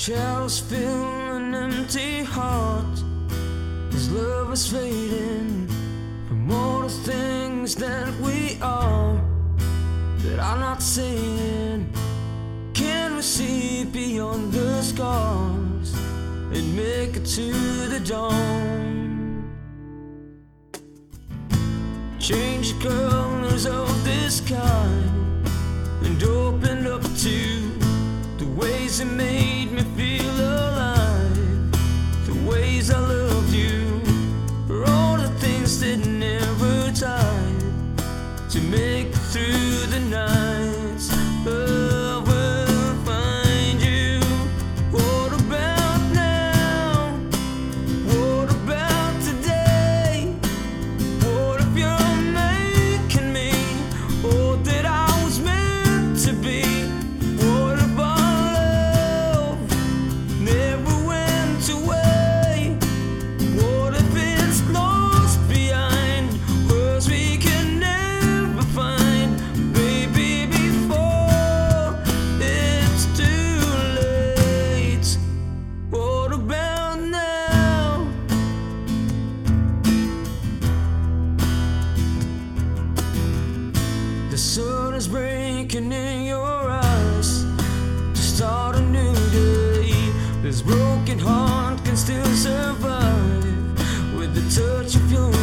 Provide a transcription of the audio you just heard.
Shadows fill an empty heart. As love is fading From all the things that we are That I'm not saying Can we see beyond the scars And make it to the dawn? Change the colors of the sky And open up to the ways that made never died To make it through in your eyes to start a new day. This broken heart can still survive with the touch of your